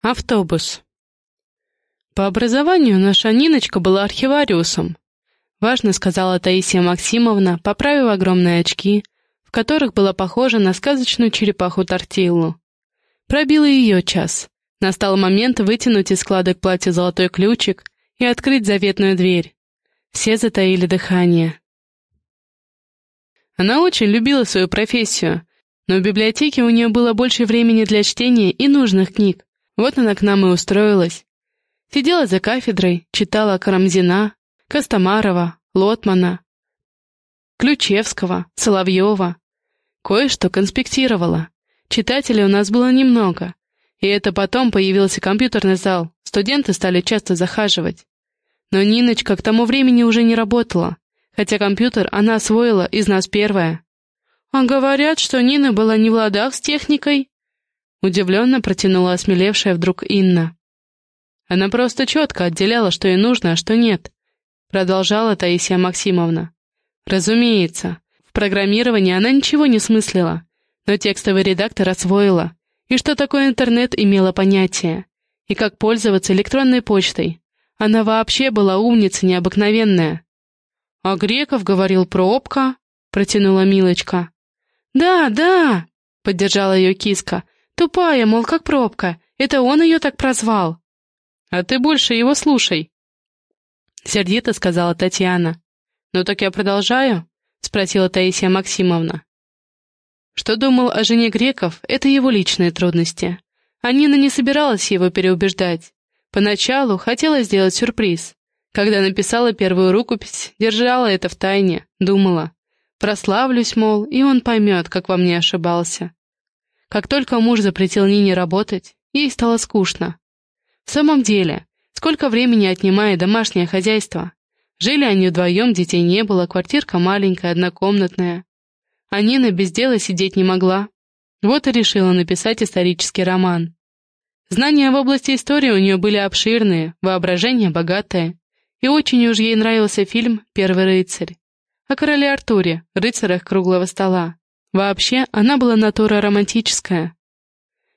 Автобус. По образованию наша Ниночка была архивариусом. Важно, сказала Таисия Максимовна, поправив огромные очки, в которых была похожа на сказочную черепаху Тортиллу. Пробил ее час. Настал момент вытянуть из складок платья золотой ключик и открыть заветную дверь. Все затаили дыхание. Она очень любила свою профессию, но в библиотеке у нее было больше времени для чтения и нужных книг. Вот она к нам и устроилась. Сидела за кафедрой, читала Карамзина, Костомарова, Лотмана, Ключевского, Соловьева. Кое-что конспектировала. Читателей у нас было немного. И это потом появился компьютерный зал, студенты стали часто захаживать. Но Ниночка к тому времени уже не работала, хотя компьютер она освоила из нас первая. А говорят, что Нина была не в ладах с техникой. Удивленно протянула осмелевшая вдруг Инна. Она просто четко отделяла, что ей нужно, а что нет, продолжала Таисия Максимовна. Разумеется, в программировании она ничего не смыслила, но текстовый редактор освоила, и что такое интернет имела понятие, и как пользоваться электронной почтой. Она вообще была умница необыкновенная. «А Греков говорил пробка», — протянула Милочка. «Да, да», — поддержала ее киска, Тупая, мол, как пробка. Это он ее так прозвал. А ты больше его слушай. Сердито сказала Татьяна. Ну так я продолжаю? Спросила Таисия Максимовна. Что думал о жене греков, это его личные трудности. А Нина не собиралась его переубеждать. Поначалу хотела сделать сюрприз. Когда написала первую рукопись, держала это в тайне, думала. Прославлюсь, мол, и он поймет, как во мне ошибался. Как только муж запретил Нине работать, ей стало скучно. В самом деле, сколько времени отнимает домашнее хозяйство? Жили они вдвоем, детей не было, квартирка маленькая, однокомнатная. А Нина без дела сидеть не могла. Вот и решила написать исторический роман. Знания в области истории у нее были обширные, воображение богатое. И очень уж ей нравился фильм «Первый рыцарь» о короле Артуре, рыцарях круглого стола. Вообще, она была натура романтическая.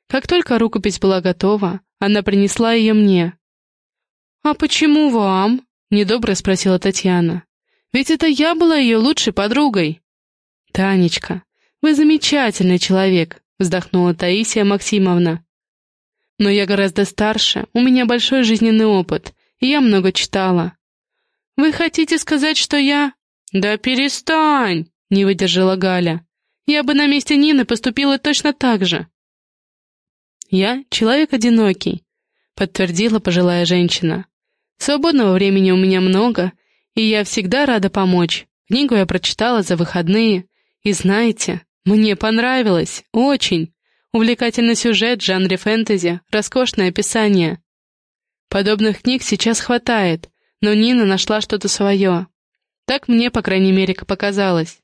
Как только рукопись была готова, она принесла ее мне. «А почему вам?» — недобро спросила Татьяна. «Ведь это я была ее лучшей подругой». «Танечка, вы замечательный человек», — вздохнула Таисия Максимовна. «Но я гораздо старше, у меня большой жизненный опыт, и я много читала». «Вы хотите сказать, что я...» «Да перестань!» — не выдержала Галя. Я бы на месте Нины поступила точно так же. Я человек одинокий, подтвердила пожилая женщина. Свободного времени у меня много, и я всегда рада помочь. Книгу я прочитала за выходные, и знаете, мне понравилось, очень. Увлекательный сюжет в жанре фэнтези, роскошное описание. Подобных книг сейчас хватает, но Нина нашла что-то свое. Так мне, по крайней мере, показалось.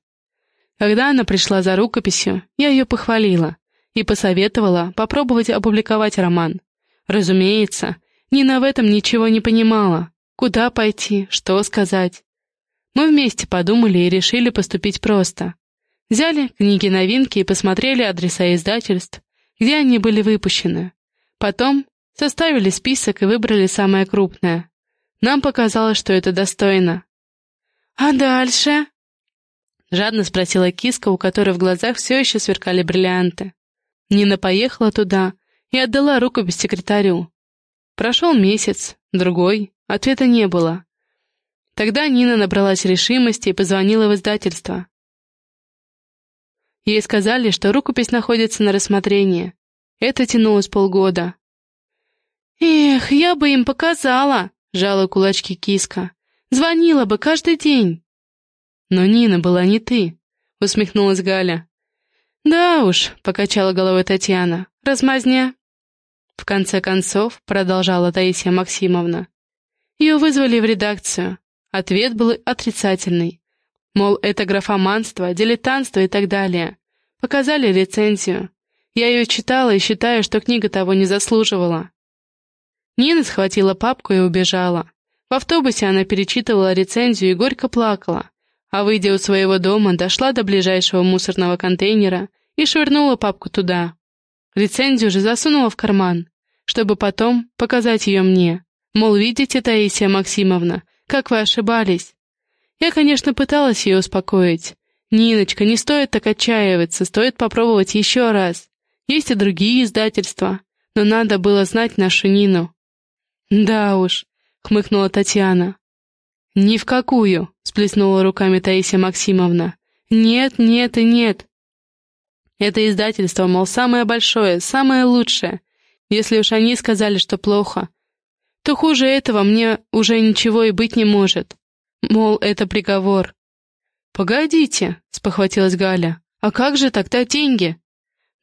Когда она пришла за рукописью, я ее похвалила и посоветовала попробовать опубликовать роман. Разумеется, Нина в этом ничего не понимала. Куда пойти, что сказать. Мы вместе подумали и решили поступить просто. Взяли книги-новинки и посмотрели адреса издательств, где они были выпущены. Потом составили список и выбрали самое крупное. Нам показалось, что это достойно. «А дальше?» Жадно спросила киска, у которой в глазах все еще сверкали бриллианты. Нина поехала туда и отдала рукопись секретарю. Прошел месяц, другой, ответа не было. Тогда Нина набралась решимости и позвонила в издательство. Ей сказали, что рукопись находится на рассмотрении. Это тянулось полгода. «Эх, я бы им показала!» — жала кулачки киска. «Звонила бы каждый день!» «Но Нина была не ты», — усмехнулась Галя. «Да уж», — покачала головой Татьяна, — «размазня». В конце концов, продолжала Таисия Максимовна, ее вызвали в редакцию. Ответ был отрицательный. Мол, это графоманство, дилетантство и так далее. Показали рецензию. Я ее читала и считаю, что книга того не заслуживала. Нина схватила папку и убежала. В автобусе она перечитывала рецензию и горько плакала а, выйдя у своего дома, дошла до ближайшего мусорного контейнера и швырнула папку туда. Лицензию же засунула в карман. чтобы потом показать ее мне. Мол, видите, Таисия Максимовна, как вы ошибались. Я, конечно, пыталась ее успокоить. «Ниночка, не стоит так отчаиваться, стоит попробовать еще раз. Есть и другие издательства, но надо было знать нашу Нину». «Да уж», — хмыкнула Татьяна. «Ни в какую», — сплеснула руками Таисия Максимовна. «Нет, нет и нет. Это издательство, мол, самое большое, самое лучшее. Если уж они сказали, что плохо, то хуже этого мне уже ничего и быть не может. Мол, это приговор. «Погодите», — спохватилась Галя, — «а как же тогда деньги?»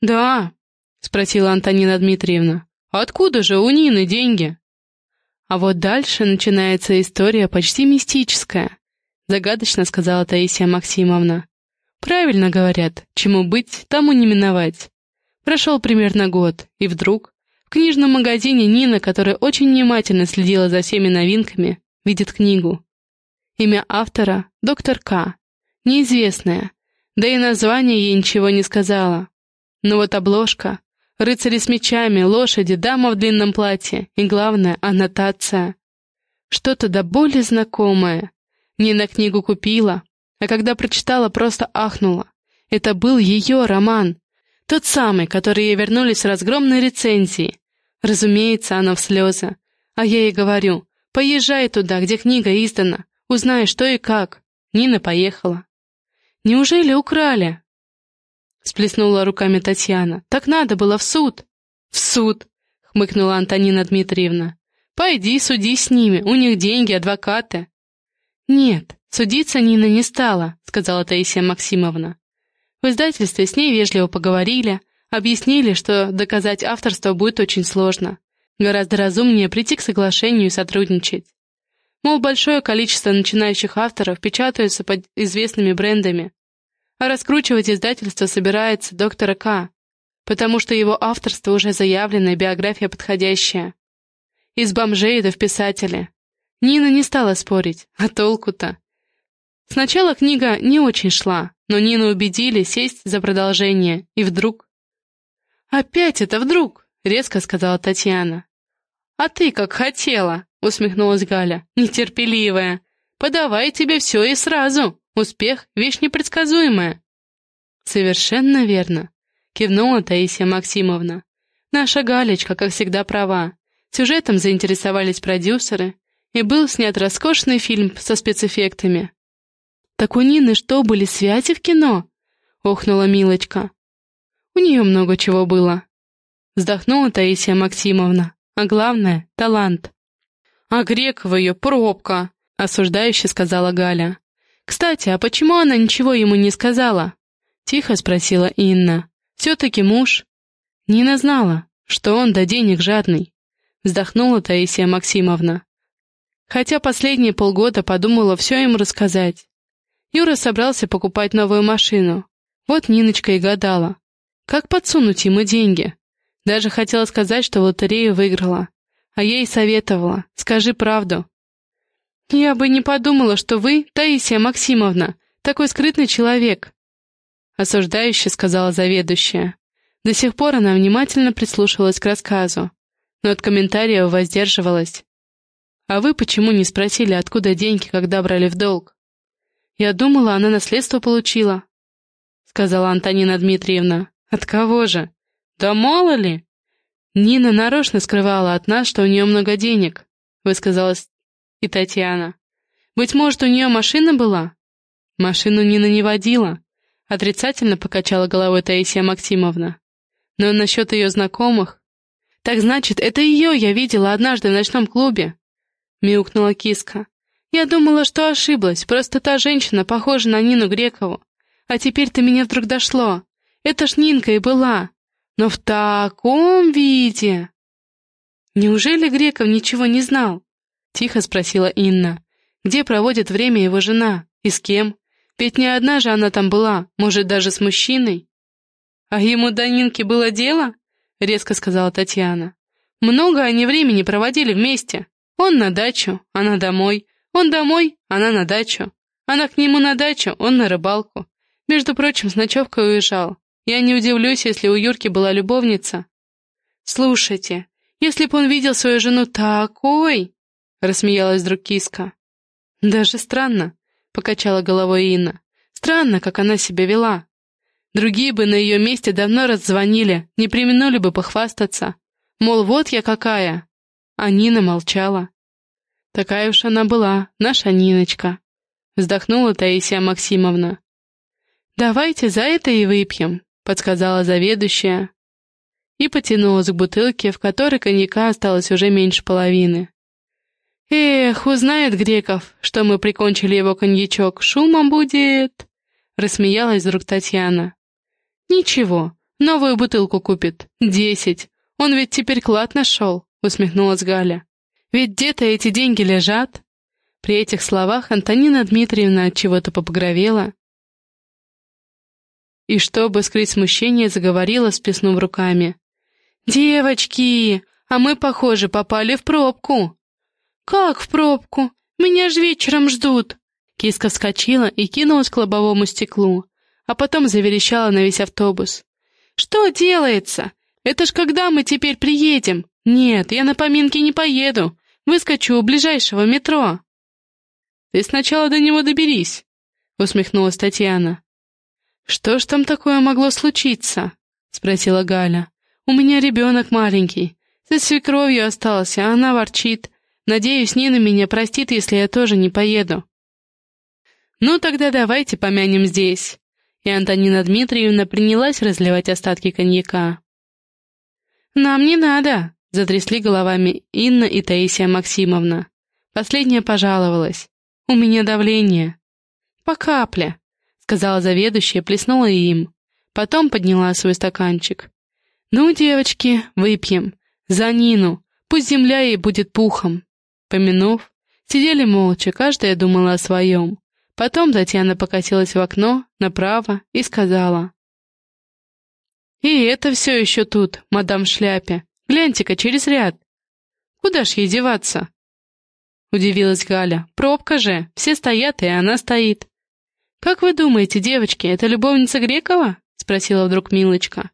«Да», — спросила Антонина Дмитриевна, — «откуда же у Нины деньги?» А вот дальше начинается история почти мистическая, загадочно сказала Таисия Максимовна. Правильно говорят, чему быть, тому не миновать. Прошел примерно год, и вдруг в книжном магазине Нина, которая очень внимательно следила за всеми новинками, видит книгу. Имя автора — доктор К. Неизвестное, да и название ей ничего не сказала. Но вот обложка, рыцари с мечами, лошади, дама в длинном платье и, главное, аннотация. Что-то до боли знакомое. Нина книгу купила, а когда прочитала, просто ахнула. Это был ее роман. Тот самый, который ей вернулись с разгромной рецензии. Разумеется, она в слезы. А я ей говорю, поезжай туда, где книга издана, узнай, что и как. Нина поехала. «Неужели украли?» Сплеснула руками Татьяна. «Так надо было в суд!» «В суд!» — хмыкнула Антонина Дмитриевна. «Пойди, суди с ними, у них деньги, адвокаты». «Нет, судиться Нина не стала», — сказала Таисия Максимовна. В издательстве с ней вежливо поговорили, объяснили, что доказать авторство будет очень сложно. Гораздо разумнее прийти к соглашению и сотрудничать. Мол, большое количество начинающих авторов печатаются под известными брендами, а раскручивать издательство собирается доктора К, потому что его авторство уже заявлено и биография подходящая. Из бомжей до в писатели. Нина не стала спорить, а толку-то? Сначала книга не очень шла, но Нину убедили сесть за продолжение, и вдруг... «Опять это вдруг!» — резко сказала Татьяна. «А ты как хотела!» — усмехнулась Галя. «Нетерпеливая! Подавай тебе все и сразу! Успех — вещь непредсказуемая!» «Совершенно верно!» — кивнула Таисия Максимовна. «Наша Галечка, как всегда, права. Сюжетом заинтересовались продюсеры, и был снят роскошный фильм со спецэффектами». «Так у Нины что, были связи в кино?» — охнула Милочка. «У нее много чего было», — вздохнула Таисия Максимовна. «А главное — талант». «А Грекова ее пробка», — осуждающе сказала Галя. «Кстати, а почему она ничего ему не сказала?» — тихо спросила Инна. «Все-таки муж». Нина знала, что он до денег жадный. Вздохнула Таисия Максимовна. Хотя последние полгода подумала все ему рассказать. Юра собрался покупать новую машину. Вот Ниночка и гадала. Как подсунуть ему деньги? Даже хотела сказать, что лотерею выиграла. А ей советовала, скажи правду. «Я бы не подумала, что вы, Таисия Максимовна, такой скрытный человек», — осуждающе сказала заведующая. До сих пор она внимательно прислушивалась к рассказу, но от комментариев воздерживалась. «А вы почему не спросили, откуда деньги, когда брали в долг?» «Я думала, она наследство получила», — сказала Антонина Дмитриевна. «От кого же?» «Да мало ли!» «Нина нарочно скрывала от нас, что у нее много денег», — высказалась и Татьяна. «Быть может, у нее машина была?» «Машину Нина не водила», — отрицательно покачала головой Таисия Максимовна. «Но насчет ее знакомых...» «Так значит, это ее я видела однажды в ночном клубе», — мяукнула киска. «Я думала, что ошиблась, просто та женщина похожа на Нину Грекову. А теперь ты меня вдруг дошло. Это ж Нинка и была. Но в таком виде... Неужели Греков ничего не знал? Тихо спросила Инна. Где проводит время его жена? И с кем? Ведь не одна же она там была, может, даже с мужчиной. А ему до Нинки было дело? Резко сказала Татьяна. Много они времени проводили вместе. Он на дачу, она домой. Он домой, она на дачу. Она к нему на дачу, он на рыбалку. Между прочим, с ночевкой уезжал. Я не удивлюсь, если у Юрки была любовница. Слушайте, Если б он видел свою жену такой!» — рассмеялась вдруг киска. «Даже странно», — покачала головой Инна. «Странно, как она себя вела. Другие бы на ее месте давно раззвонили, не применули бы похвастаться. Мол, вот я какая!» А Нина молчала. «Такая уж она была, наша Ниночка», — вздохнула Таисия Максимовна. «Давайте за это и выпьем», — подсказала заведующая. И потянулась к бутылке, в которой коньяка осталось уже меньше половины. «Эх, узнает Греков, что мы прикончили его коньячок, шумом будет!» Рассмеялась вдруг Татьяна. «Ничего, новую бутылку купит. Десять. Он ведь теперь клад нашел», — усмехнулась Галя. «Ведь где-то эти деньги лежат». При этих словах Антонина Дмитриевна от чего-то попогровела и, чтобы скрыть смущение, заговорила, сплеснув руками. «Девочки, а мы, похоже, попали в пробку». «Как в пробку? Меня же вечером ждут!» Киска вскочила и кинулась к лобовому стеклу, а потом заверещала на весь автобус. «Что делается? Это ж когда мы теперь приедем? Нет, я на поминки не поеду. Выскочу у ближайшего метро». «Ты сначала до него доберись», — усмехнулась Татьяна. «Что ж там такое могло случиться?» — спросила Галя. «У меня ребенок маленький. Со свекровью остался, а она ворчит. Надеюсь, Нина меня простит, если я тоже не поеду». «Ну, тогда давайте помянем здесь». И Антонина Дмитриевна принялась разливать остатки коньяка. «Нам не надо», — затрясли головами Инна и Таисия Максимовна. Последняя пожаловалась. «У меня давление». «По капле», сказала заведующая, плеснула им. Потом подняла свой стаканчик. «Ну, девочки, выпьем. За Нину. Пусть земля ей будет пухом». Помянув, сидели молча, каждая думала о своем. Потом Татьяна покатилась в окно, направо, и сказала. «И это все еще тут, мадам в шляпе. Гляньте-ка, через ряд. Куда ж ей деваться?» Удивилась Галя. «Пробка же, все стоят, и она стоит. «Как вы думаете, девочки, это любовница Грекова?» — спросила вдруг Милочка.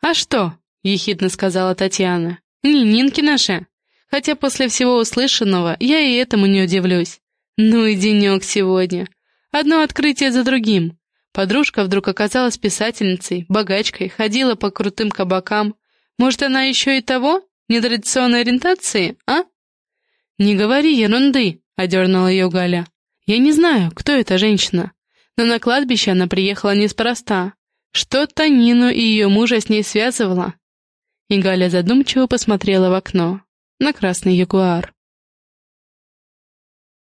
«А что?» — ехидно сказала Татьяна. «Не Нинки наши. Хотя после всего услышанного я и этому не удивлюсь. Ну и денек сегодня. Одно открытие за другим. Подружка вдруг оказалась писательницей, богачкой, ходила по крутым кабакам. Может, она еще и того? Нетрадиционной ориентации, а?» «Не говори ерунды», — одернула ее Галя. Я не знаю, кто эта женщина, но на кладбище она приехала неспроста. Что-то Нину и ее мужа с ней связывало. И Галя задумчиво посмотрела в окно на красный ягуар.